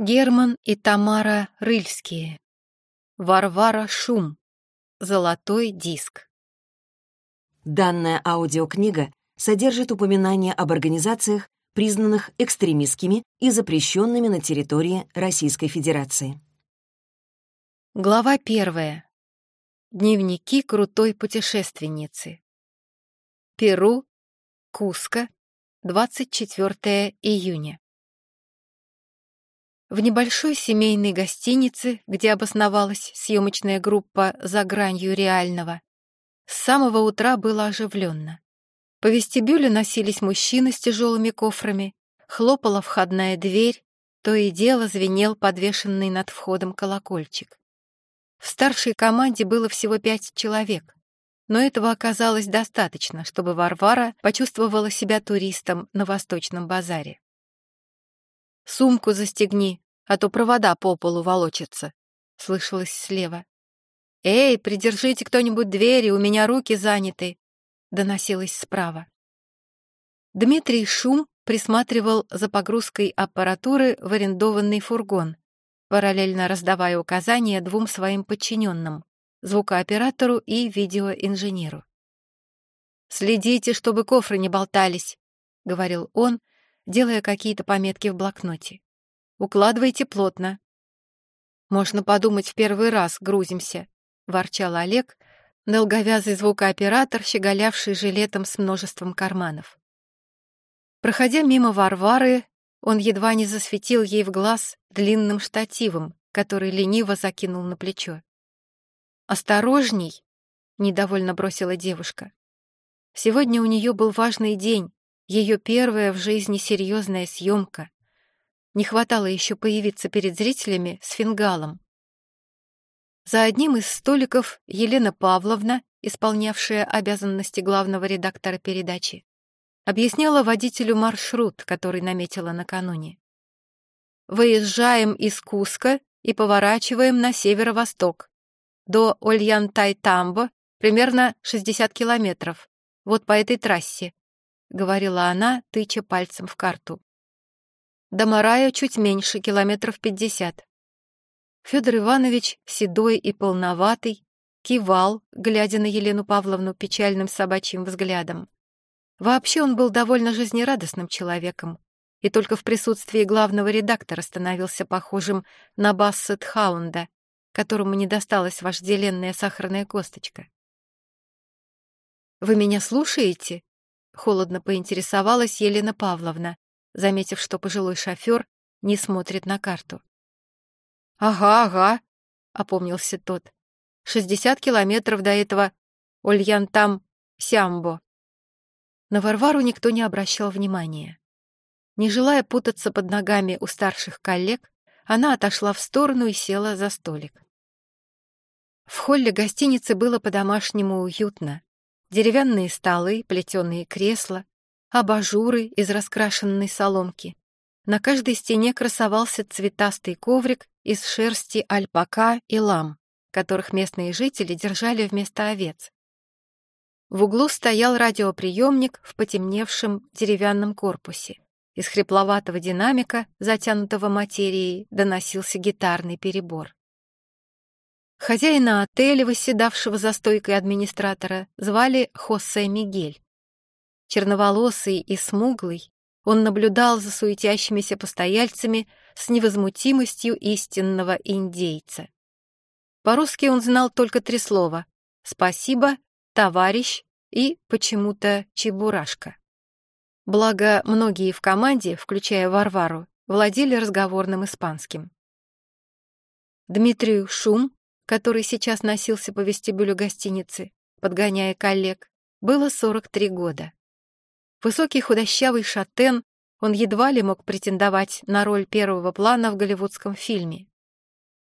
Герман и Тамара Рыльские. Варвара Шум. Золотой диск. Данная аудиокнига содержит упоминания об организациях, признанных экстремистскими и запрещенными на территории Российской Федерации. Глава первая. Дневники крутой путешественницы. Перу, Куско, 24 июня. В небольшой семейной гостинице, где обосновалась съемочная группа «За гранью реального», с самого утра было оживленно. По вестибюлю носились мужчины с тяжелыми кофрами, хлопала входная дверь, то и дело звенел подвешенный над входом колокольчик. В старшей команде было всего пять человек, но этого оказалось достаточно, чтобы Варвара почувствовала себя туристом на Восточном базаре. «Сумку застегни, а то провода по полу волочатся», — слышалось слева. «Эй, придержите кто-нибудь двери, у меня руки заняты», — доносилось справа. Дмитрий Шум присматривал за погрузкой аппаратуры в арендованный фургон, параллельно раздавая указания двум своим подчиненным — звукооператору и видеоинженеру. «Следите, чтобы кофры не болтались», — говорил он, делая какие-то пометки в блокноте. «Укладывайте плотно». «Можно подумать, в первый раз грузимся», — ворчал Олег, долговязый звукооператор, щеголявший жилетом с множеством карманов. Проходя мимо Варвары, он едва не засветил ей в глаз длинным штативом, который лениво закинул на плечо. «Осторожней!» — недовольно бросила девушка. Сегодня у нее был важный день, ее первая в жизни серьезная съемка. Не хватало еще появиться перед зрителями с фингалом. За одним из столиков Елена Павловна, исполнявшая обязанности главного редактора передачи, объясняла водителю маршрут, который наметила накануне. «Выезжаем из Куска и поворачиваем на северо-восток. До Ольян-Тай-Тамбо примерно 60 километров. Вот по этой трассе. — говорила она, тыча пальцем в карту. До Марая чуть меньше, километров пятьдесят. Федор Иванович, седой и полноватый, кивал, глядя на Елену Павловну печальным собачьим взглядом. Вообще он был довольно жизнерадостным человеком, и только в присутствии главного редактора становился похожим на Бассет Хаунда, которому не досталась вожделенная сахарная косточка. «Вы меня слушаете?» Холодно поинтересовалась Елена Павловна, заметив, что пожилой шофер не смотрит на карту. «Ага, ага», — опомнился тот. «Шестьдесят километров до этого Ольян-там-Сямбо». На Варвару никто не обращал внимания. Не желая путаться под ногами у старших коллег, она отошла в сторону и села за столик. В холле гостиницы было по-домашнему уютно деревянные столы, плетеные кресла, абажуры из раскрашенной соломки. На каждой стене красовался цветастый коврик из шерсти альпака и лам, которых местные жители держали вместо овец. В углу стоял радиоприемник в потемневшем деревянном корпусе. Из хрипловатого динамика, затянутого материей, доносился гитарный перебор. Хозяина отеля, восседавшего за стойкой администратора, звали Хосе Мигель. Черноволосый и смуглый, он наблюдал за суетящимися постояльцами с невозмутимостью истинного индейца. По-русски он знал только три слова «спасибо», «товарищ» и почему-то «чебурашка». Благо, многие в команде, включая Варвару, владели разговорным испанским. Дмитрию Шум который сейчас носился по вестибюлю гостиницы, подгоняя коллег, было 43 года. Высокий худощавый шатен, он едва ли мог претендовать на роль первого плана в голливудском фильме.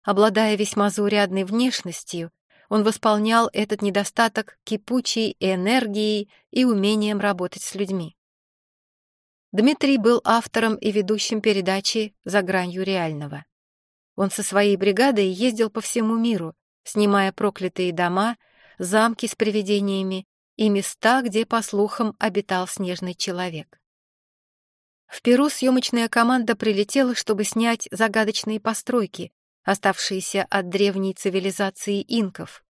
Обладая весьма заурядной внешностью, он восполнял этот недостаток кипучей энергией и умением работать с людьми. Дмитрий был автором и ведущим передачи «За гранью реального». Он со своей бригадой ездил по всему миру, снимая проклятые дома, замки с привидениями и места, где, по слухам, обитал снежный человек. В Перу съемочная команда прилетела, чтобы снять загадочные постройки, оставшиеся от древней цивилизации инков.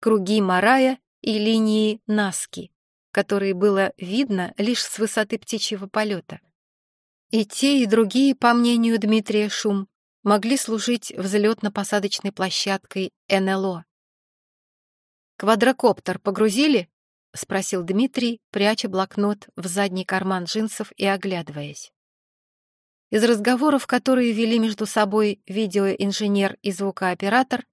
Круги Марая и линии Наски, которые было видно лишь с высоты птичьего полета. И те, и другие, по мнению Дмитрия Шум, могли служить взлетно-посадочной площадкой НЛО. «Квадрокоптер погрузили?» — спросил Дмитрий, пряча блокнот в задний карман джинсов и оглядываясь. Из разговоров, которые вели между собой видеоинженер и звукооператор,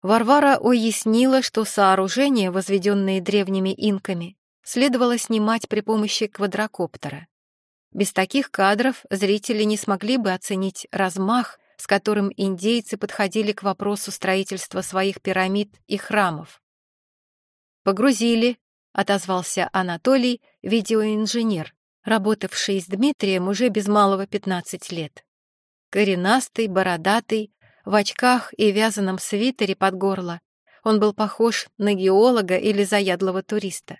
Варвара уяснила, что сооружения, возведенные древними инками, следовало снимать при помощи квадрокоптера. Без таких кадров зрители не смогли бы оценить размах, с которым индейцы подходили к вопросу строительства своих пирамид и храмов. «Погрузили», — отозвался Анатолий, видеоинженер, работавший с Дмитрием уже без малого 15 лет. Коренастый, бородатый, в очках и вязаном свитере под горло. Он был похож на геолога или заядлого туриста.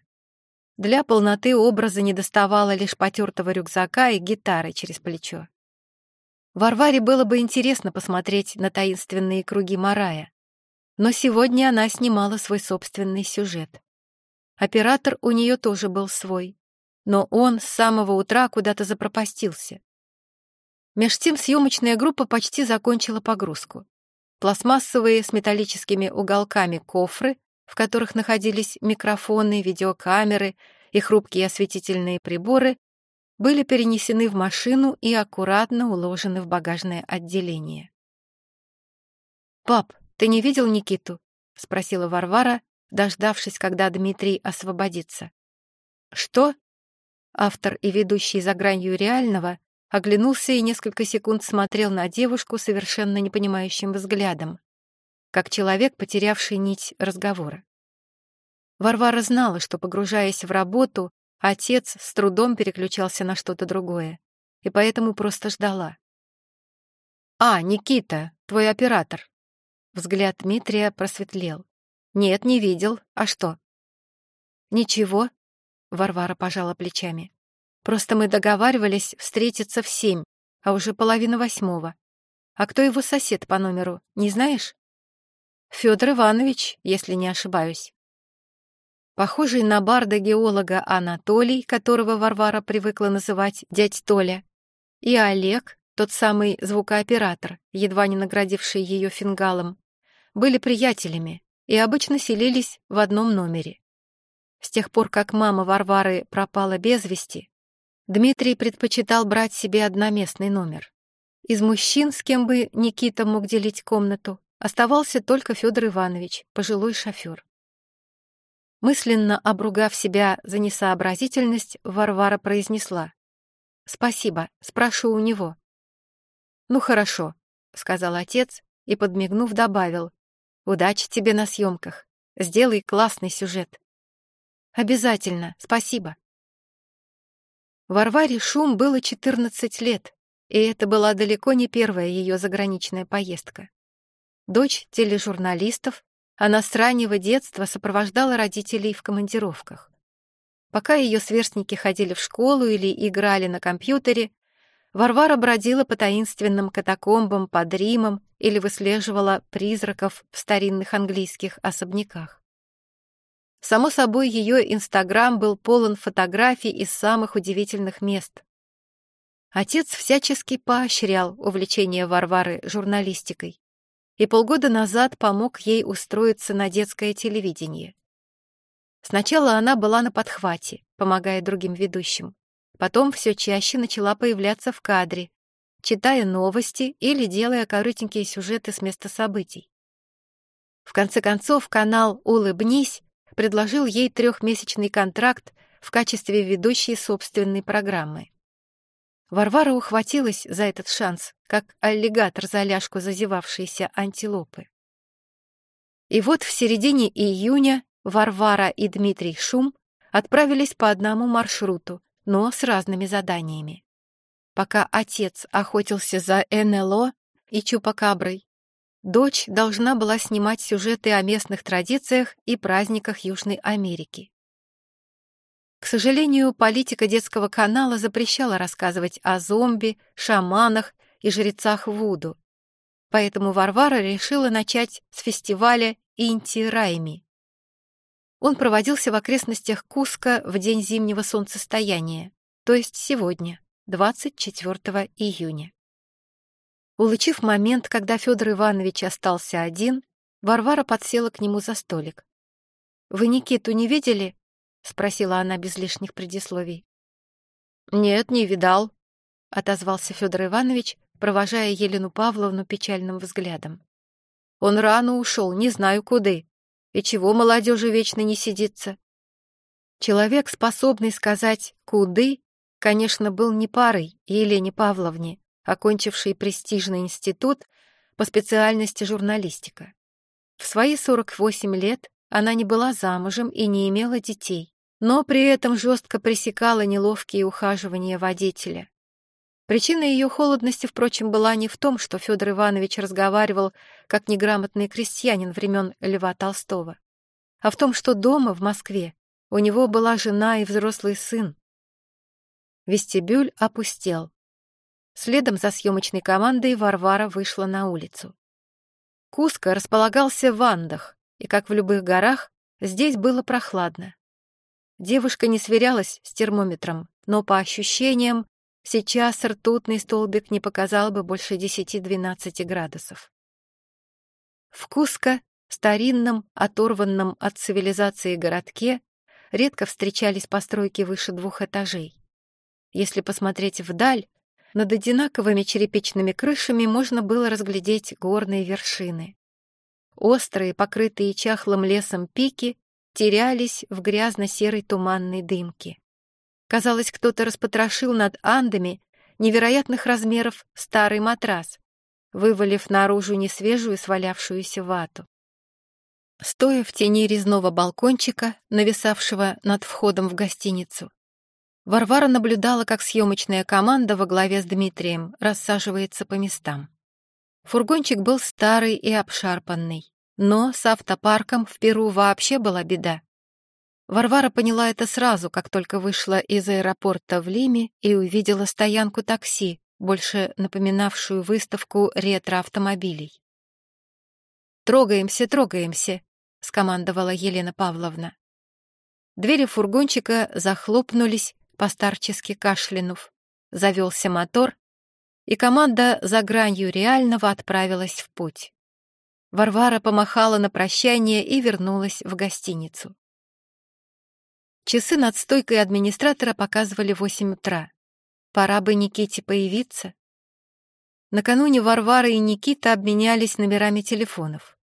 Для полноты образа недоставало лишь потертого рюкзака и гитары через плечо. Варваре было бы интересно посмотреть на таинственные круги Марая, но сегодня она снимала свой собственный сюжет. Оператор у нее тоже был свой, но он с самого утра куда-то запропастился. Меж тем съемочная группа почти закончила погрузку. Пластмассовые с металлическими уголками кофры, в которых находились микрофоны, видеокамеры и хрупкие осветительные приборы, были перенесены в машину и аккуратно уложены в багажное отделение. «Пап, «Ты не видел Никиту?» — спросила Варвара, дождавшись, когда Дмитрий освободится. «Что?» Автор и ведущий за гранью реального оглянулся и несколько секунд смотрел на девушку совершенно непонимающим взглядом, как человек, потерявший нить разговора. Варвара знала, что, погружаясь в работу, отец с трудом переключался на что-то другое, и поэтому просто ждала. «А, Никита, твой оператор», Взгляд Дмитрия просветлел. «Нет, не видел. А что?» «Ничего», — Варвара пожала плечами. «Просто мы договаривались встретиться в семь, а уже половина восьмого. А кто его сосед по номеру, не знаешь?» Федор Иванович, если не ошибаюсь. Похожий на барда-геолога Анатолий, которого Варвара привыкла называть дядь Толя, и Олег, тот самый звукооператор, едва не наградивший ее фингалом, были приятелями и обычно селились в одном номере. С тех пор, как мама Варвары пропала без вести, Дмитрий предпочитал брать себе одноместный номер. Из мужчин, с кем бы Никита мог делить комнату, оставался только Федор Иванович, пожилой шофер. Мысленно обругав себя за несообразительность, Варвара произнесла. «Спасибо, спрошу у него». «Ну хорошо», — сказал отец и, подмигнув, добавил, Удачи тебе на съемках. Сделай классный сюжет. Обязательно, спасибо. Варваре Шум было 14 лет, и это была далеко не первая ее заграничная поездка. Дочь тележурналистов, она с раннего детства сопровождала родителей в командировках. Пока ее сверстники ходили в школу или играли на компьютере, Варвара бродила по таинственным катакомбам под Римом или выслеживала призраков в старинных английских особняках. Само собой, ее Инстаграм был полон фотографий из самых удивительных мест. Отец всячески поощрял увлечение Варвары журналистикой и полгода назад помог ей устроиться на детское телевидение. Сначала она была на подхвате, помогая другим ведущим. Потом все чаще начала появляться в кадре, читая новости или делая коротенькие сюжеты с места событий. В конце концов, канал «Улыбнись» предложил ей трехмесячный контракт в качестве ведущей собственной программы. Варвара ухватилась за этот шанс, как аллигатор за ляжку зазевавшейся антилопы. И вот в середине июня Варвара и Дмитрий Шум отправились по одному маршруту но с разными заданиями. Пока отец охотился за НЛО и Чупакаброй, дочь должна была снимать сюжеты о местных традициях и праздниках Южной Америки. К сожалению, политика детского канала запрещала рассказывать о зомби, шаманах и жрецах Вуду. Поэтому Варвара решила начать с фестиваля Инти-Райми. Он проводился в окрестностях Куска в день зимнего солнцестояния, то есть сегодня, 24 июня. Улучив момент, когда Федор Иванович остался один, Варвара подсела к нему за столик. «Вы Никиту не видели?» — спросила она без лишних предисловий. «Нет, не видал», — отозвался Федор Иванович, провожая Елену Павловну печальным взглядом. «Он рано ушел, не знаю куды. И чего молодежи вечно не сидится?» Человек, способный сказать «куды», конечно, был не парой Елене Павловне, окончившей престижный институт по специальности журналистика. В свои 48 лет она не была замужем и не имела детей, но при этом жестко пресекала неловкие ухаживания водителя. Причина ее холодности, впрочем, была не в том, что Федор Иванович разговаривал как неграмотный крестьянин времен Льва Толстого, а в том, что дома, в Москве, у него была жена и взрослый сын. Вестибюль опустел. Следом за съемочной командой Варвара вышла на улицу. Куско располагался в Андах, и, как в любых горах, здесь было прохладно. Девушка не сверялась с термометром, но по ощущениям сейчас ртутный столбик не показал бы больше 10-12 градусов. В старинном, оторванном от цивилизации городке, редко встречались постройки выше двух этажей. Если посмотреть вдаль, над одинаковыми черепичными крышами можно было разглядеть горные вершины. Острые, покрытые чахлым лесом пики терялись в грязно-серой туманной дымке. Казалось, кто-то распотрошил над Андами невероятных размеров старый матрас, вывалив наружу несвежую свалявшуюся вату. Стоя в тени резного балкончика, нависавшего над входом в гостиницу, Варвара наблюдала, как съемочная команда во главе с Дмитрием рассаживается по местам. Фургончик был старый и обшарпанный, но с автопарком в Перу вообще была беда. Варвара поняла это сразу, как только вышла из аэропорта в Лиме и увидела стоянку такси, больше напоминавшую выставку ретро-автомобилей. «Трогаемся, трогаемся», — скомандовала Елена Павловна. Двери фургончика захлопнулись, постарчески кашлянув. Завелся мотор, и команда за гранью реального отправилась в путь. Варвара помахала на прощание и вернулась в гостиницу. Часы над стойкой администратора показывали восемь утра. Пора бы Никите появиться. Накануне Варвара и Никита обменялись номерами телефонов.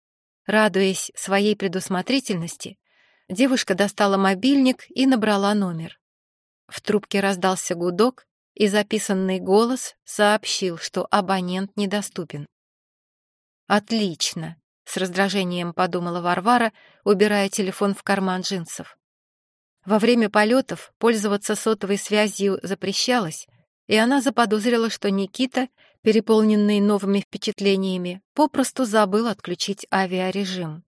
Радуясь своей предусмотрительности, девушка достала мобильник и набрала номер. В трубке раздался гудок, и записанный голос сообщил, что абонент недоступен. «Отлично», — с раздражением подумала Варвара, убирая телефон в карман джинсов. Во время полетов пользоваться сотовой связью запрещалось, и она заподозрила, что Никита, переполненный новыми впечатлениями, попросту забыл отключить авиарежим.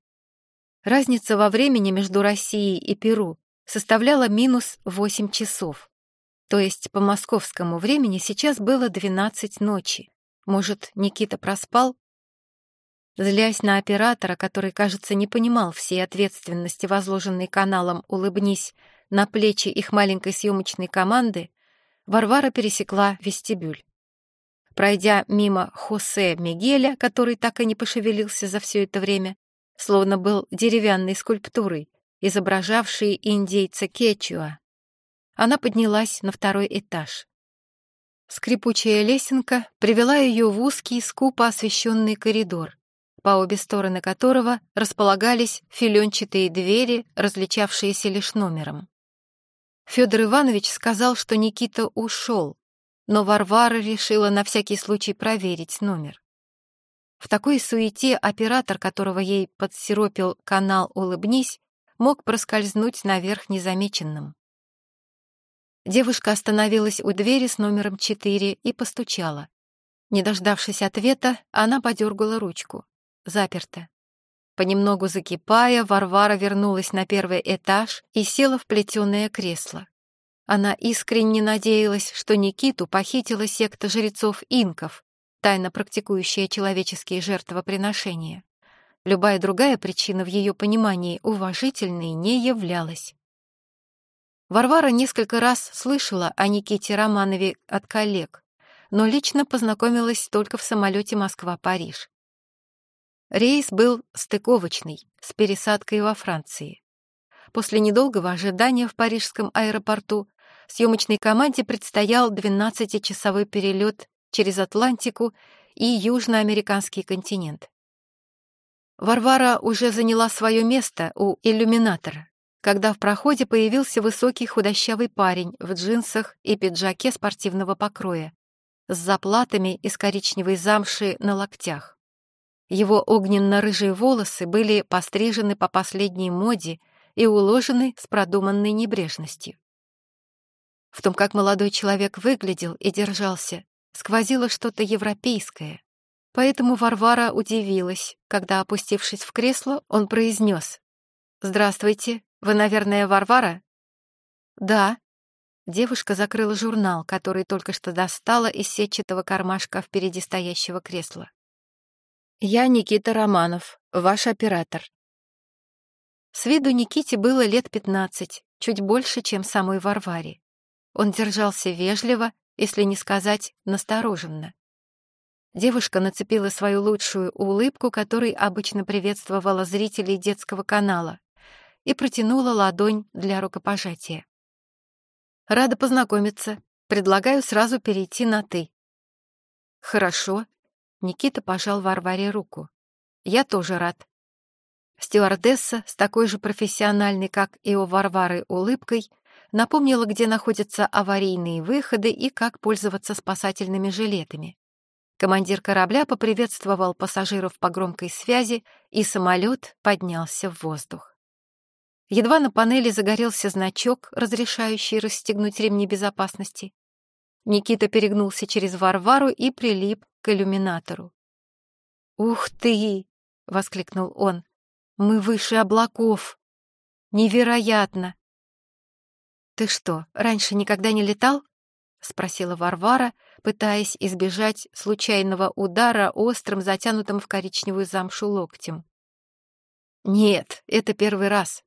Разница во времени между Россией и Перу составляла минус 8 часов. То есть по московскому времени сейчас было 12 ночи. Может, Никита проспал? Злясь на оператора, который, кажется, не понимал всей ответственности, возложенной каналом «Улыбнись» на плечи их маленькой съемочной команды, Варвара пересекла вестибюль. Пройдя мимо Хосе Мигеля, который так и не пошевелился за все это время, словно был деревянной скульптурой, изображавшие индейца Кечуа. Она поднялась на второй этаж. Скрипучая лесенка привела ее в узкий, скупо освещенный коридор, по обе стороны которого располагались филенчатые двери, различавшиеся лишь номером. Федор Иванович сказал, что Никита ушел, но Варвара решила на всякий случай проверить номер. В такой суете оператор, которого ей подсиропил канал «Улыбнись», мог проскользнуть наверх незамеченным. Девушка остановилась у двери с номером 4 и постучала. Не дождавшись ответа, она подергала ручку. Заперто. Понемногу закипая, Варвара вернулась на первый этаж и села в плетеное кресло. Она искренне надеялась, что Никиту похитила секта жрецов-инков, тайно практикующая человеческие жертвоприношения. Любая другая причина в ее понимании уважительной не являлась. Варвара несколько раз слышала о Никите Романове от коллег, но лично познакомилась только в самолете Москва-Париж. Рейс был стыковочный, с пересадкой во Франции. После недолгого ожидания в парижском аэропорту съемочной команде предстоял 12-часовой перелет через Атлантику и южноамериканский континент. Варвара уже заняла свое место у иллюминатора, когда в проходе появился высокий худощавый парень в джинсах и пиджаке спортивного покроя, с заплатами из коричневой замши на локтях. Его огненно-рыжие волосы были пострижены по последней моде и уложены с продуманной небрежностью. В том, как молодой человек выглядел и держался, сквозило что-то европейское. Поэтому Варвара удивилась, когда, опустившись в кресло, он произнес «Здравствуйте, вы, наверное, Варвара?» «Да». Девушка закрыла журнал, который только что достала из сетчатого кармашка впереди стоящего кресла. «Я Никита Романов, ваш оператор». С виду Никите было лет пятнадцать, чуть больше, чем самой Варваре. Он держался вежливо, если не сказать настороженно. Девушка нацепила свою лучшую улыбку, которой обычно приветствовала зрителей детского канала, и протянула ладонь для рукопожатия. «Рада познакомиться. Предлагаю сразу перейти на «ты». «Хорошо». Никита пожал Варваре руку. «Я тоже рад». Стюардесса с такой же профессиональной, как и у Варвары, улыбкой напомнила, где находятся аварийные выходы и как пользоваться спасательными жилетами. Командир корабля поприветствовал пассажиров по громкой связи, и самолет поднялся в воздух. Едва на панели загорелся значок, разрешающий расстегнуть ремни безопасности. Никита перегнулся через Варвару и прилип к иллюминатору. «Ух ты!» — воскликнул он. «Мы выше облаков! Невероятно! «Ты что, раньше никогда не летал?» — спросила Варвара, пытаясь избежать случайного удара острым, затянутым в коричневую замшу локтем. «Нет, это первый раз.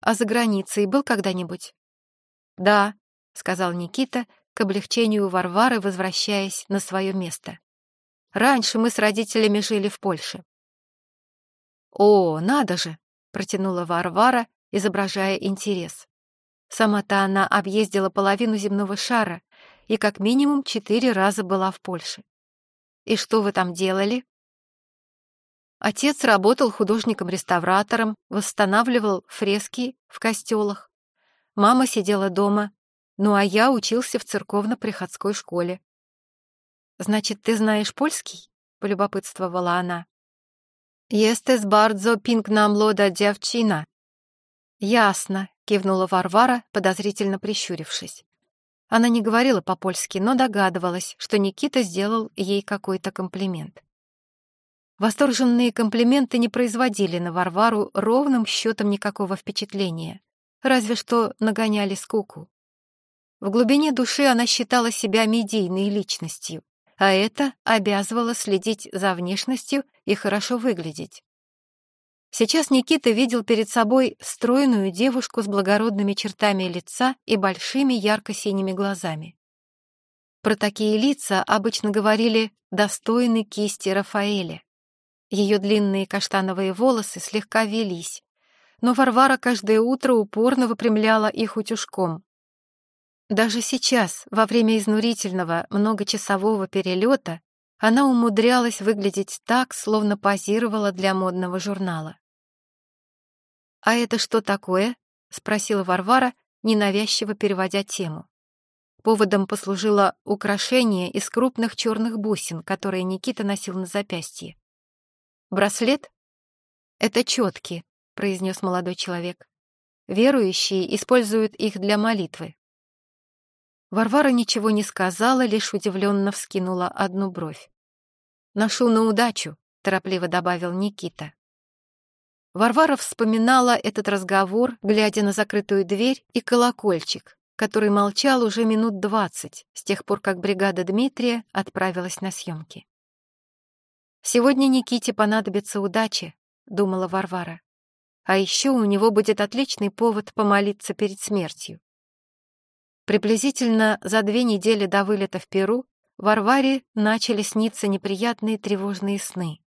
А за границей был когда-нибудь?» «Да», — сказал Никита, к облегчению Варвары, возвращаясь на свое место. «Раньше мы с родителями жили в Польше». «О, надо же!» — протянула Варвара, изображая интерес. Сама-то она объездила половину земного шара и как минимум четыре раза была в Польше. И что вы там делали? Отец работал художником-реставратором, восстанавливал фрески в костелах. Мама сидела дома, ну а я учился в церковно-приходской школе. «Значит, ты знаешь польский?» — полюбопытствовала она. «Естес бардзо пинкна млода девчина». «Ясно», — кивнула Варвара, подозрительно прищурившись. Она не говорила по-польски, но догадывалась, что Никита сделал ей какой-то комплимент. Восторженные комплименты не производили на Варвару ровным счетом никакого впечатления, разве что нагоняли скуку. В глубине души она считала себя медийной личностью, а это обязывало следить за внешностью и хорошо выглядеть. Сейчас Никита видел перед собой стройную девушку с благородными чертами лица и большими ярко-синими глазами. Про такие лица обычно говорили «достойны кисти Рафаэля». Ее длинные каштановые волосы слегка велись, но Варвара каждое утро упорно выпрямляла их утюжком. Даже сейчас, во время изнурительного многочасового перелета, она умудрялась выглядеть так, словно позировала для модного журнала. «А это что такое?» — спросила Варвара, ненавязчиво переводя тему. Поводом послужило украшение из крупных черных бусин, которые Никита носил на запястье. «Браслет?» «Это четки», — произнес молодой человек. «Верующие используют их для молитвы». Варвара ничего не сказала, лишь удивленно вскинула одну бровь. «Ношу на удачу», — торопливо добавил Никита. Варвара вспоминала этот разговор, глядя на закрытую дверь и колокольчик, который молчал уже минут двадцать, с тех пор, как бригада Дмитрия отправилась на съемки. «Сегодня Никите понадобится удача», — думала Варвара. «А еще у него будет отличный повод помолиться перед смертью». Приблизительно за две недели до вылета в Перу Варваре начали сниться неприятные тревожные сны.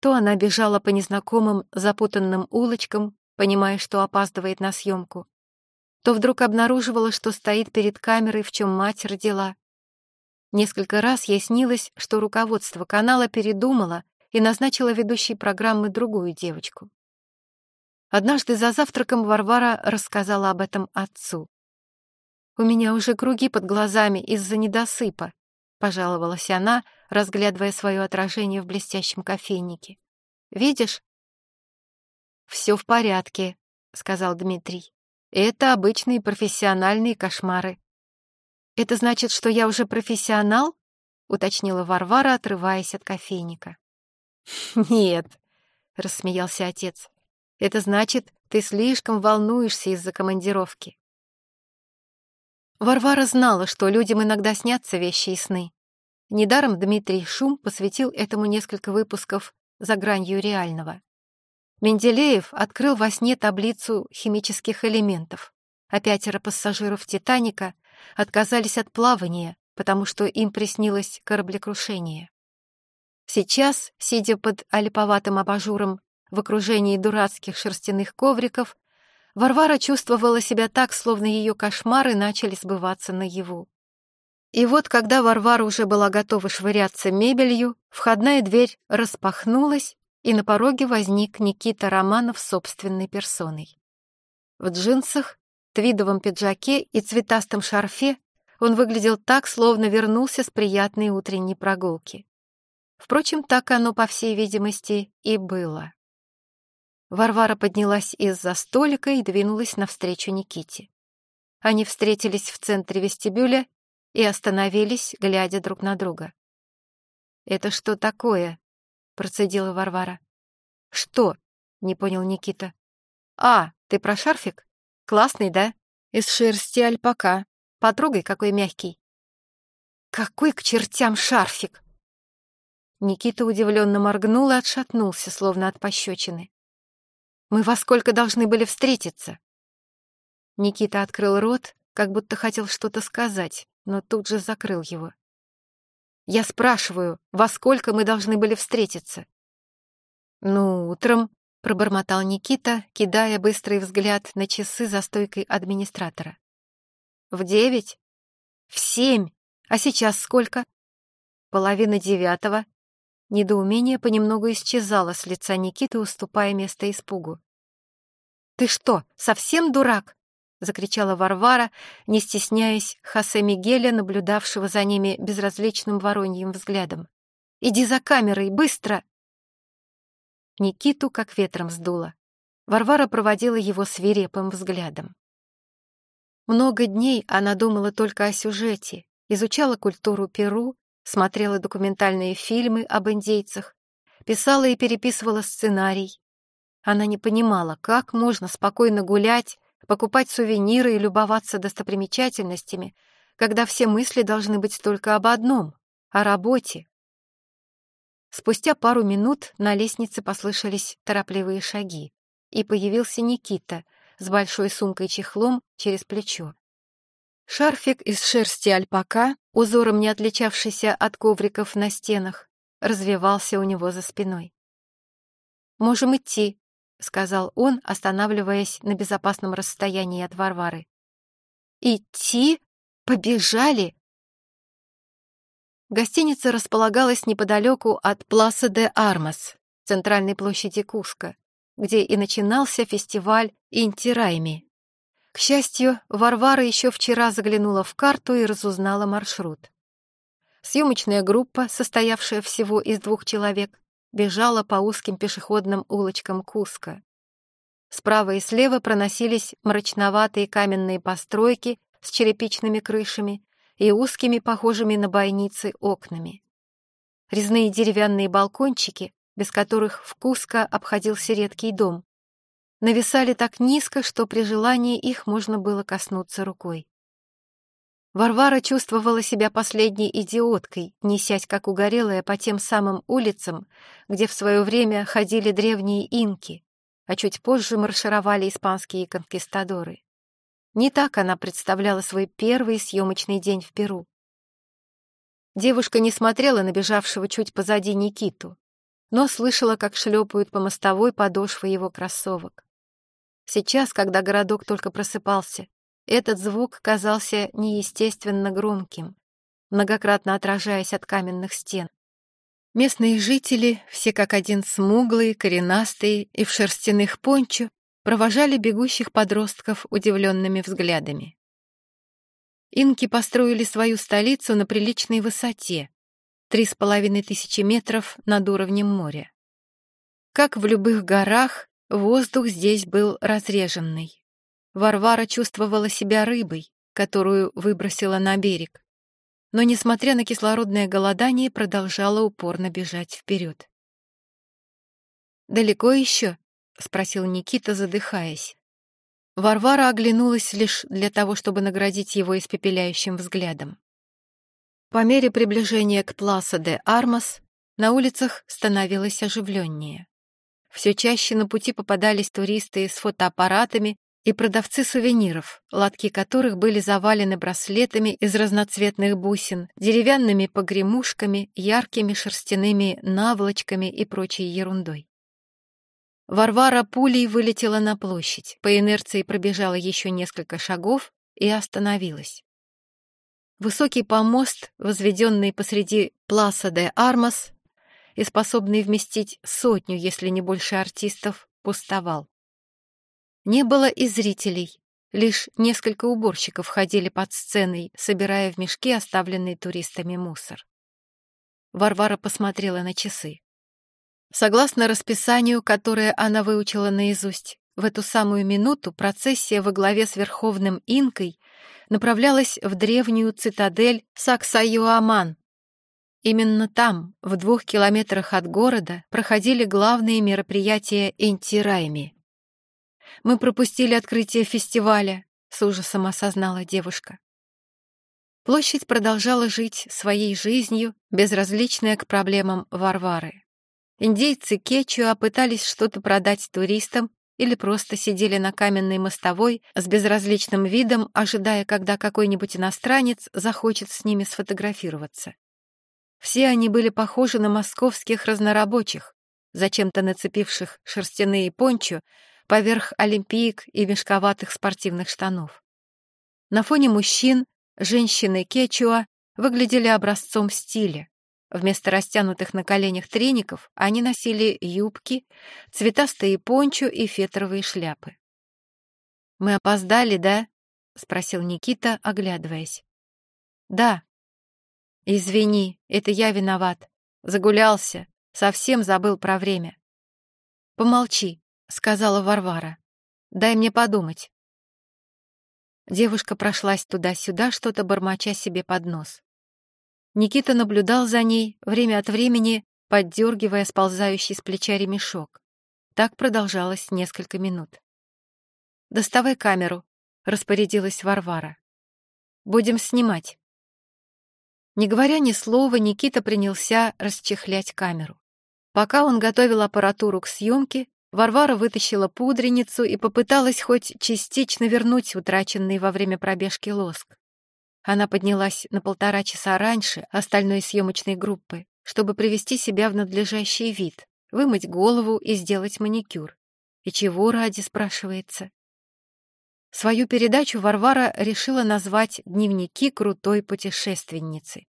То она бежала по незнакомым запутанным улочкам, понимая, что опаздывает на съемку, то вдруг обнаруживала, что стоит перед камерой, в чем мать родила. Несколько раз ей снилось, что руководство канала передумало и назначило ведущей программы другую девочку. Однажды за завтраком Варвара рассказала об этом отцу. «У меня уже круги под глазами из-за недосыпа», — пожаловалась она, разглядывая свое отражение в блестящем кофейнике. «Видишь?» «Все в порядке», — сказал Дмитрий. «Это обычные профессиональные кошмары». «Это значит, что я уже профессионал?» — уточнила Варвара, отрываясь от кофейника. «Нет», — рассмеялся отец. «Это значит, ты слишком волнуешься из-за командировки. Варвара знала, что людям иногда снятся вещи и сны. Недаром Дмитрий Шум посвятил этому несколько выпусков «За гранью реального». Менделеев открыл во сне таблицу химических элементов, а пятеро пассажиров «Титаника» отказались от плавания, потому что им приснилось кораблекрушение. Сейчас, сидя под олиповатым абажуром в окружении дурацких шерстяных ковриков, Варвара чувствовала себя так, словно ее кошмары начали сбываться наяву. И вот, когда Варвара уже была готова швыряться мебелью, входная дверь распахнулась, и на пороге возник Никита Романов собственной персоной. В джинсах, твидовом пиджаке и цветастом шарфе он выглядел так, словно вернулся с приятной утренней прогулки. Впрочем, так оно, по всей видимости, и было. Варвара поднялась из-за столика и двинулась навстречу Никите. Они встретились в центре вестибюля и остановились, глядя друг на друга. «Это что такое?» — процедила Варвара. «Что?» — не понял Никита. «А, ты про шарфик? Классный, да? Из шерсти альпака. Потрогай, какой мягкий». «Какой к чертям шарфик?» Никита удивленно моргнул и отшатнулся, словно от пощечины. Мы во сколько должны были встретиться?» Никита открыл рот, как будто хотел что-то сказать, но тут же закрыл его. «Я спрашиваю, во сколько мы должны были встретиться?» «Ну, утром», — пробормотал Никита, кидая быстрый взгляд на часы за стойкой администратора. «В девять?» «В семь! А сейчас сколько?» «Половина девятого», Недоумение понемногу исчезало с лица Никиты, уступая место испугу. «Ты что, совсем дурак?» — закричала Варвара, не стесняясь Хосе Мигеля, наблюдавшего за ними безразличным вороньим взглядом. «Иди за камерой, быстро!» Никиту как ветром сдуло. Варвара проводила его свирепым взглядом. Много дней она думала только о сюжете, изучала культуру Перу, смотрела документальные фильмы об индейцах, писала и переписывала сценарий. Она не понимала, как можно спокойно гулять, покупать сувениры и любоваться достопримечательностями, когда все мысли должны быть только об одном — о работе. Спустя пару минут на лестнице послышались торопливые шаги, и появился Никита с большой сумкой-чехлом через плечо. Шарфик из шерсти альпака, узором не отличавшийся от ковриков на стенах, развивался у него за спиной. «Можем идти», — сказал он, останавливаясь на безопасном расстоянии от Варвары. «Идти? Побежали?» Гостиница располагалась неподалеку от Пласа де Армас, центральной площади Куска, где и начинался фестиваль Интирайми. К счастью, Варвара еще вчера заглянула в карту и разузнала маршрут. Съемочная группа, состоявшая всего из двух человек, бежала по узким пешеходным улочкам Куска. Справа и слева проносились мрачноватые каменные постройки с черепичными крышами и узкими, похожими на бойницы, окнами. Резные деревянные балкончики, без которых в Куско обходился редкий дом, нависали так низко, что при желании их можно было коснуться рукой. Варвара чувствовала себя последней идиоткой, несясь как угорелая по тем самым улицам, где в свое время ходили древние инки, а чуть позже маршировали испанские конкистадоры. Не так она представляла свой первый съемочный день в Перу. Девушка не смотрела на бежавшего чуть позади Никиту, но слышала, как шлепают по мостовой подошвы его кроссовок. Сейчас, когда городок только просыпался, этот звук казался неестественно громким, многократно отражаясь от каменных стен. Местные жители, все как один смуглые, коренастые и в шерстяных пончо, провожали бегущих подростков удивленными взглядами. Инки построили свою столицу на приличной высоте, три с половиной тысячи метров над уровнем моря. Как в любых горах, воздух здесь был разреженный. Варвара чувствовала себя рыбой, которую выбросила на берег но, несмотря на кислородное голодание, продолжала упорно бежать вперед. «Далеко еще?» — спросил Никита, задыхаясь. Варвара оглянулась лишь для того, чтобы наградить его испепеляющим взглядом. По мере приближения к Пласа де Армас на улицах становилось оживленнее. Все чаще на пути попадались туристы с фотоаппаратами и продавцы сувениров, лотки которых были завалены браслетами из разноцветных бусин, деревянными погремушками, яркими шерстяными наволочками и прочей ерундой. Варвара пулей вылетела на площадь, по инерции пробежала еще несколько шагов и остановилась. Высокий помост, возведенный посреди Пласа де Армас и способный вместить сотню, если не больше артистов, пустовал. Не было и зрителей. Лишь несколько уборщиков ходили под сценой, собирая в мешки оставленный туристами мусор. Варвара посмотрела на часы. Согласно расписанию, которое она выучила наизусть, в эту самую минуту процессия во главе с Верховным Инкой направлялась в древнюю цитадель Саксаюаман. Именно там, в двух километрах от города, проходили главные мероприятия Интирайми. Мы пропустили открытие фестиваля», — с ужасом осознала девушка. Площадь продолжала жить своей жизнью, безразличная к проблемам Варвары. Индейцы Кечуа пытались что-то продать туристам или просто сидели на каменной мостовой с безразличным видом, ожидая, когда какой-нибудь иностранец захочет с ними сфотографироваться. Все они были похожи на московских разнорабочих, зачем-то нацепивших шерстяные пончо поверх олимпиек и мешковатых спортивных штанов. На фоне мужчин женщины Кечуа выглядели образцом стиля. Вместо растянутых на коленях треников они носили юбки, цветастые пончо и фетровые шляпы. «Мы опоздали, да?» — спросил Никита, оглядываясь. «Да». «Извини, это я виноват. Загулялся, совсем забыл про время». «Помолчи, — сказала Варвара. «Дай мне подумать». Девушка прошлась туда-сюда, что-то бормоча себе под нос. Никита наблюдал за ней, время от времени поддергивая сползающий с плеча ремешок. Так продолжалось несколько минут. «Доставай камеру», — распорядилась Варвара. «Будем снимать». Не говоря ни слова, Никита принялся расчехлять камеру. Пока он готовил аппаратуру к съемке, Варвара вытащила пудреницу и попыталась хоть частично вернуть утраченный во время пробежки лоск. Она поднялась на полтора часа раньше остальной съемочной группы, чтобы привести себя в надлежащий вид, вымыть голову и сделать маникюр. И чего ради, спрашивается. Свою передачу Варвара решила назвать «Дневники крутой путешественницы».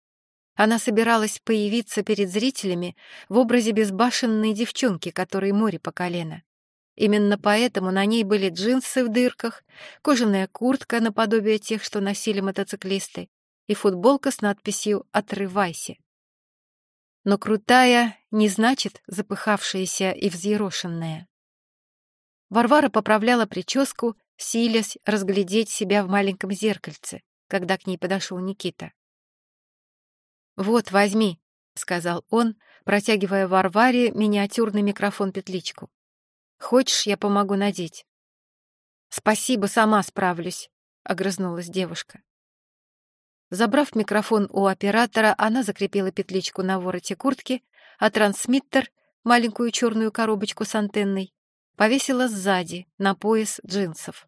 Она собиралась появиться перед зрителями в образе безбашенной девчонки, которой море по колено. Именно поэтому на ней были джинсы в дырках, кожаная куртка наподобие тех, что носили мотоциклисты, и футболка с надписью «Отрывайся». Но крутая не значит запыхавшаяся и взъерошенная. Варвара поправляла прическу, силясь разглядеть себя в маленьком зеркальце, когда к ней подошел Никита. «Вот, возьми», — сказал он, протягивая Варваре миниатюрный микрофон-петличку. Хочешь, я помогу надеть?» «Спасибо, сама справлюсь», — огрызнулась девушка. Забрав микрофон у оператора, она закрепила петличку на вороте куртки, а трансмиттер, маленькую черную коробочку с антенной, повесила сзади, на пояс джинсов.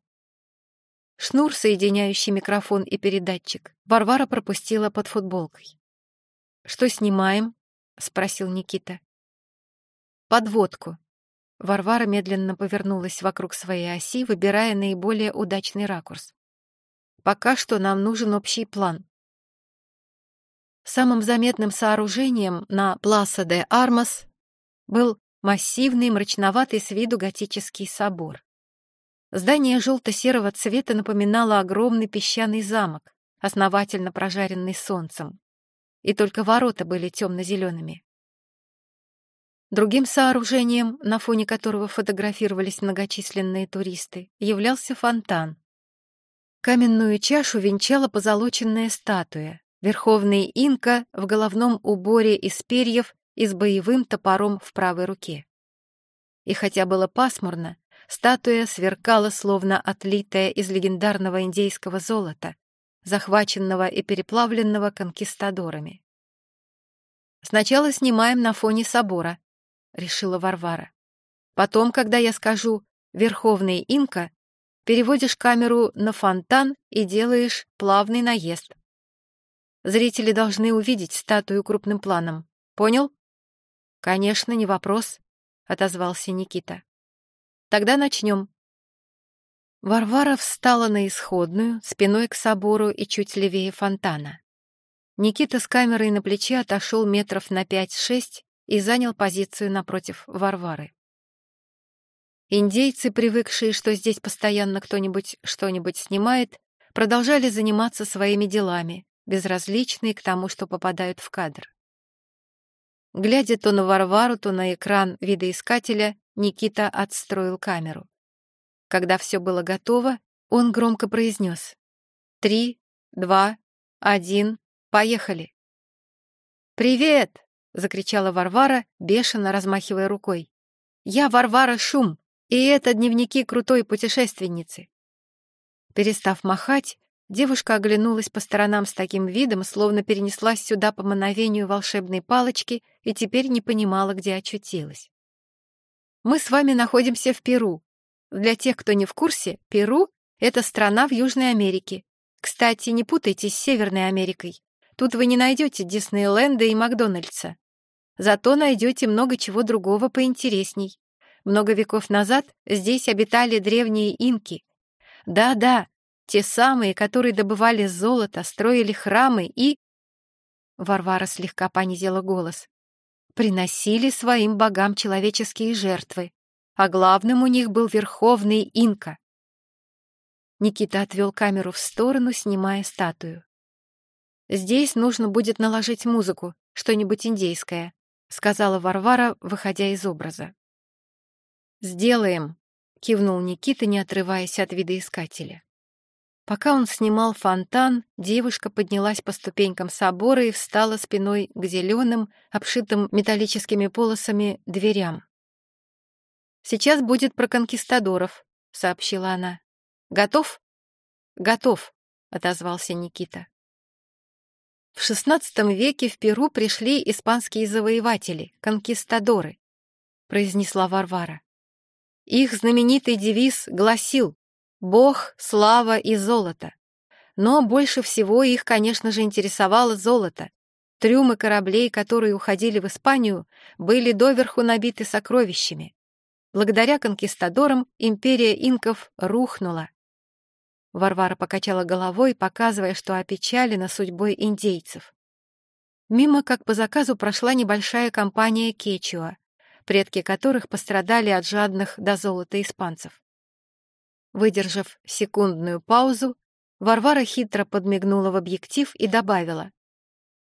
Шнур, соединяющий микрофон и передатчик, Варвара пропустила под футболкой. «Что снимаем?» — спросил Никита. «Подводку». Варвара медленно повернулась вокруг своей оси, выбирая наиболее удачный ракурс. «Пока что нам нужен общий план». Самым заметным сооружением на Пласа де Армас был массивный, мрачноватый с виду готический собор. Здание желто-серого цвета напоминало огромный песчаный замок, основательно прожаренный солнцем. И только ворота были темно-зелеными. Другим сооружением, на фоне которого фотографировались многочисленные туристы, являлся фонтан. Каменную чашу венчала позолоченная статуя, верховный инка в головном уборе из перьев и с боевым топором в правой руке. И хотя было пасмурно, статуя сверкала, словно отлитая из легендарного индейского золота, захваченного и переплавленного конкистадорами. «Сначала снимаем на фоне собора», — решила Варвара. «Потом, когда я скажу «Верховный инка», переводишь камеру на фонтан и делаешь плавный наезд. Зрители должны увидеть статую крупным планом. Понял?» «Конечно, не вопрос», — отозвался Никита. Тогда начнем. Варвара встала на исходную, спиной к собору и чуть левее фонтана. Никита с камерой на плече отошел метров на пять-шесть и занял позицию напротив Варвары. Индейцы, привыкшие, что здесь постоянно кто-нибудь что-нибудь снимает, продолжали заниматься своими делами, безразличные к тому, что попадают в кадр. Глядя то на Варвару, то на экран видоискателя, Никита отстроил камеру. Когда все было готово, он громко произнес «Три, два, один, поехали!» «Привет!» — закричала Варвара, бешено размахивая рукой. «Я Варвара Шум, и это дневники крутой путешественницы!» Перестав махать, девушка оглянулась по сторонам с таким видом, словно перенеслась сюда по мановению волшебной палочки и теперь не понимала, где очутилась. Мы с вами находимся в Перу. Для тех, кто не в курсе, Перу — это страна в Южной Америке. Кстати, не путайтесь с Северной Америкой. Тут вы не найдете Диснейленда и Макдональдса. Зато найдете много чего другого поинтересней. Много веков назад здесь обитали древние инки. Да-да, те самые, которые добывали золото, строили храмы и... Варвара слегка понизила голос приносили своим богам человеческие жертвы, а главным у них был верховный инка. Никита отвел камеру в сторону, снимая статую. «Здесь нужно будет наложить музыку, что-нибудь индейское», сказала Варвара, выходя из образа. «Сделаем», — кивнул Никита, не отрываясь от видоискателя. Пока он снимал фонтан, девушка поднялась по ступенькам собора и встала спиной к зеленым, обшитым металлическими полосами, дверям. «Сейчас будет про конкистадоров», — сообщила она. «Готов?» «Готов», — отозвался Никита. В XVI веке в Перу пришли испанские завоеватели, конкистадоры, произнесла Варвара. Их знаменитый девиз гласил Бог, слава и золото. Но больше всего их, конечно же, интересовало золото. Трюмы кораблей, которые уходили в Испанию, были доверху набиты сокровищами. Благодаря конкистадорам империя инков рухнула. Варвара покачала головой, показывая, что опечалена судьбой индейцев. Мимо, как по заказу, прошла небольшая компания Кечуа, предки которых пострадали от жадных до золота испанцев. Выдержав секундную паузу, Варвара хитро подмигнула в объектив и добавила.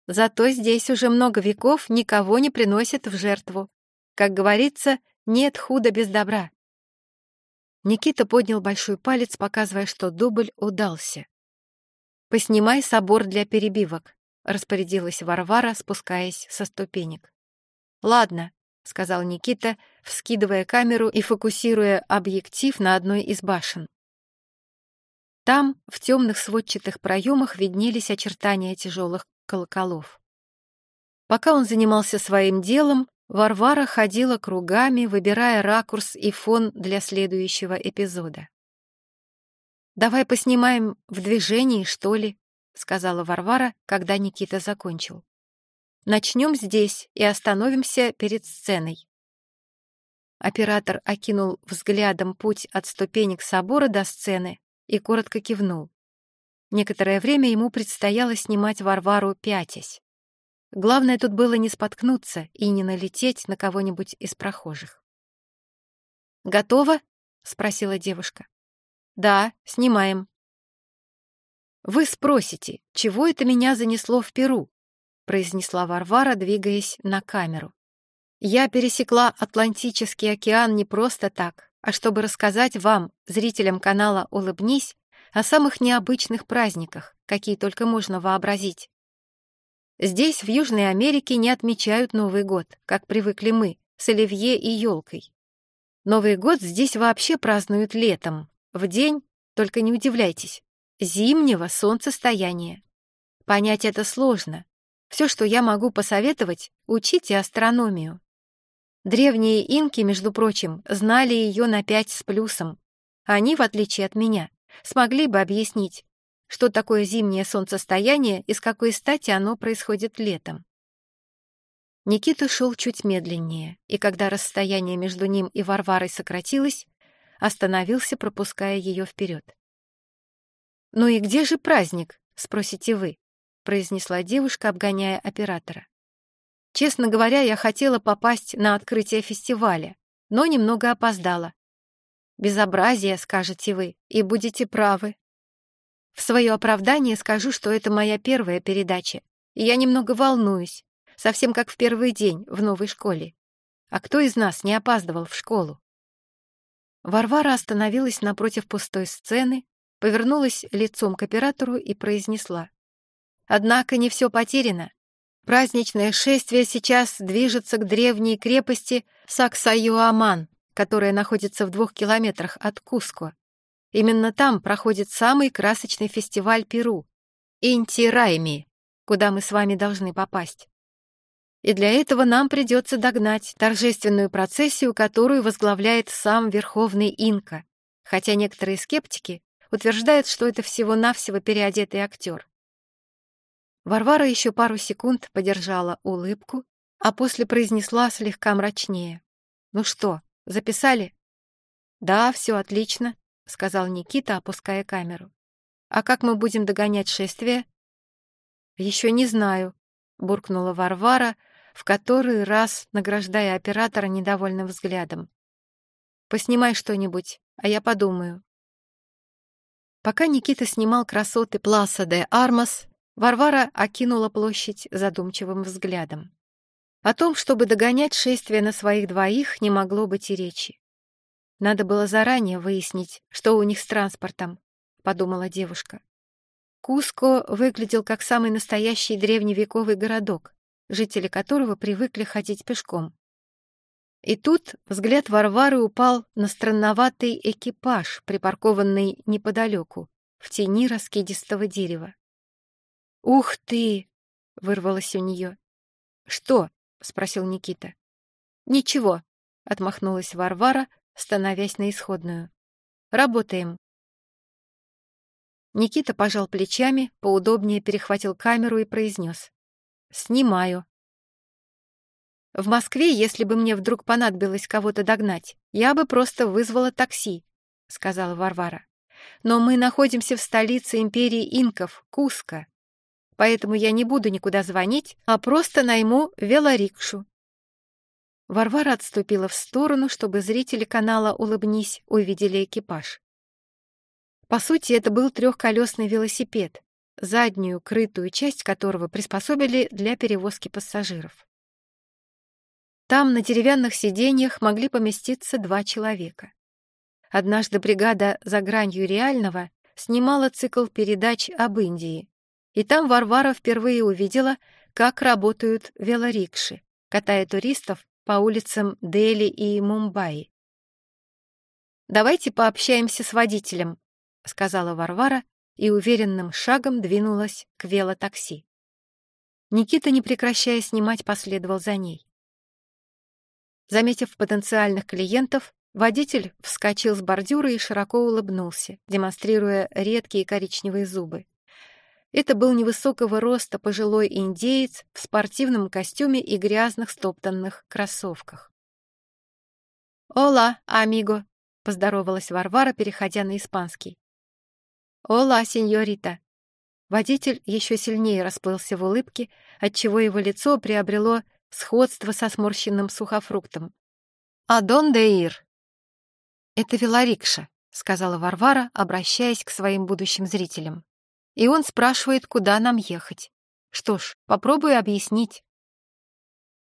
«Зато здесь уже много веков никого не приносят в жертву. Как говорится, нет худа без добра». Никита поднял большой палец, показывая, что дубль удался. «Поснимай собор для перебивок», — распорядилась Варвара, спускаясь со ступенек. «Ладно, — сказал Никита, вскидывая камеру и фокусируя объектив на одной из башен. Там, в темных сводчатых проемах, виднелись очертания тяжелых колоколов. Пока он занимался своим делом, Варвара ходила кругами, выбирая ракурс и фон для следующего эпизода. «Давай поснимаем в движении, что ли?» — сказала Варвара, когда Никита закончил. «Начнем здесь и остановимся перед сценой». Оператор окинул взглядом путь от ступенек собора до сцены и коротко кивнул. Некоторое время ему предстояло снимать Варвару пятясь. Главное тут было не споткнуться и не налететь на кого-нибудь из прохожих. «Готово?» — спросила девушка. «Да, снимаем». «Вы спросите, чего это меня занесло в Перу?» — произнесла Варвара, двигаясь на камеру. «Я пересекла Атлантический океан не просто так, а чтобы рассказать вам, зрителям канала «Улыбнись», о самых необычных праздниках, какие только можно вообразить. Здесь, в Южной Америке, не отмечают Новый год, как привыкли мы, с оливье и елкой. Новый год здесь вообще празднуют летом, в день, только не удивляйтесь, зимнего солнцестояния. Понять это сложно. Все, что я могу посоветовать, учите астрономию. Древние инки, между прочим, знали ее на пять с плюсом. Они, в отличие от меня, смогли бы объяснить, что такое зимнее солнцестояние и с какой стати оно происходит летом. Никита шел чуть медленнее, и когда расстояние между ним и Варварой сократилось, остановился, пропуская ее вперед. «Ну и где же праздник?» — спросите вы, — произнесла девушка, обгоняя оператора. «Честно говоря, я хотела попасть на открытие фестиваля, но немного опоздала. Безобразие, скажете вы, и будете правы. В свое оправдание скажу, что это моя первая передача, и я немного волнуюсь, совсем как в первый день в новой школе. А кто из нас не опаздывал в школу? Варвара остановилась напротив пустой сцены, повернулась лицом к оператору и произнесла. «Однако не все потеряно. Праздничное шествие сейчас движется к древней крепости Саксаюаман, которая находится в двух километрах от Куско. Именно там проходит самый красочный фестиваль Перу — Инти-Райми, куда мы с вами должны попасть. И для этого нам придется догнать торжественную процессию, которую возглавляет сам Верховный Инка, хотя некоторые скептики утверждают, что это всего-навсего переодетый актер. Варвара еще пару секунд подержала улыбку, а после произнесла слегка мрачнее. «Ну что, записали?» «Да, все отлично. — сказал Никита, опуская камеру. «А как мы будем догонять шествие?» «Еще не знаю», — буркнула Варвара, в который раз награждая оператора недовольным взглядом. «Поснимай что-нибудь, а я подумаю». Пока Никита снимал красоты Пласа де Армас, Варвара окинула площадь задумчивым взглядом. О том, чтобы догонять шествие на своих двоих, не могло быть и речи. Надо было заранее выяснить, что у них с транспортом, — подумала девушка. Куско выглядел как самый настоящий древневековый городок, жители которого привыкли ходить пешком. И тут взгляд Варвары упал на странноватый экипаж, припаркованный неподалеку, в тени раскидистого дерева. «Ух ты!» — вырвалось у нее. «Что?» — спросил Никита. «Ничего», — отмахнулась Варвара, становясь на исходную. «Работаем». Никита пожал плечами, поудобнее перехватил камеру и произнес. «Снимаю». В Москве, если бы мне вдруг понадобилось кого-то догнать, я бы просто вызвала такси, — сказала Варвара. Но мы находимся в столице империи инков, Куско. Поэтому я не буду никуда звонить, а просто найму велорикшу. Варвара отступила в сторону, чтобы зрители канала «Улыбнись» увидели экипаж. По сути, это был трехколесный велосипед, заднюю крытую часть которого приспособили для перевозки пассажиров. Там на деревянных сиденьях могли поместиться два человека. Однажды бригада «За гранью реального» снимала цикл передач об Индии, и там Варвара впервые увидела, как работают велорикши, катая туристов по улицам Дели и Мумбаи. «Давайте пообщаемся с водителем», — сказала Варвара и уверенным шагом двинулась к велотакси. Никита, не прекращая снимать, последовал за ней. Заметив потенциальных клиентов, водитель вскочил с бордюра и широко улыбнулся, демонстрируя редкие коричневые зубы. Это был невысокого роста пожилой индеец в спортивном костюме и грязных стоптанных кроссовках. «Ола, амиго!» — поздоровалась Варвара, переходя на испанский. «Ола, сеньорита!» Водитель еще сильнее расплылся в улыбке, отчего его лицо приобрело сходство со сморщенным сухофруктом. «Адон де Ир!» «Это велорикша», — сказала Варвара, обращаясь к своим будущим зрителям. «И он спрашивает, куда нам ехать. Что ж, попробую объяснить».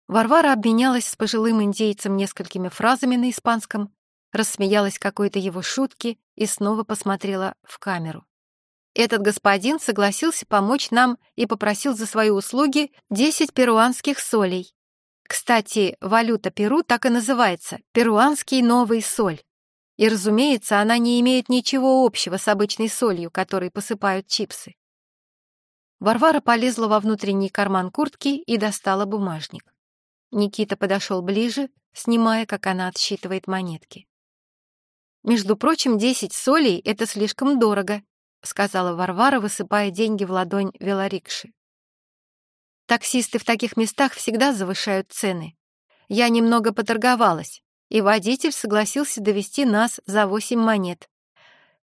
Варвара обменялась с пожилым индейцем несколькими фразами на испанском, рассмеялась какой-то его шутке и снова посмотрела в камеру. Этот господин согласился помочь нам и попросил за свои услуги 10 перуанских солей. Кстати, валюта Перу так и называется — перуанский новый соль. И, разумеется, она не имеет ничего общего с обычной солью, которой посыпают чипсы. Варвара полезла во внутренний карман куртки и достала бумажник. Никита подошел ближе, снимая, как она отсчитывает монетки. «Между прочим, десять солей — это слишком дорого», — сказала Варвара, высыпая деньги в ладонь велорикши. Таксисты в таких местах всегда завышают цены. Я немного поторговалась, и водитель согласился довести нас за восемь монет.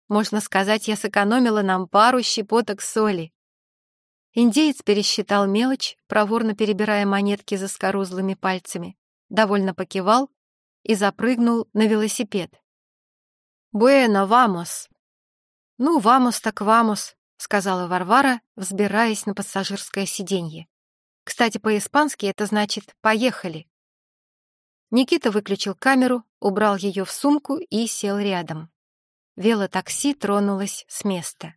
Можно сказать, я сэкономила нам пару щепоток соли. Индеец пересчитал мелочь, проворно перебирая монетки за скорузлыми пальцами, довольно покивал и запрыгнул на велосипед. «Буэно, вамос!» «Ну, вамос так вамос», — сказала Варвара, взбираясь на пассажирское сиденье. Кстати, по-испански это значит «поехали». Никита выключил камеру, убрал ее в сумку и сел рядом. Велотакси тронулось с места.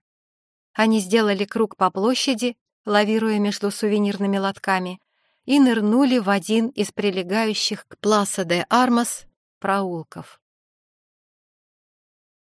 Они сделали круг по площади, лавируя между сувенирными лотками, и нырнули в один из прилегающих к Пласа де Армас проулков.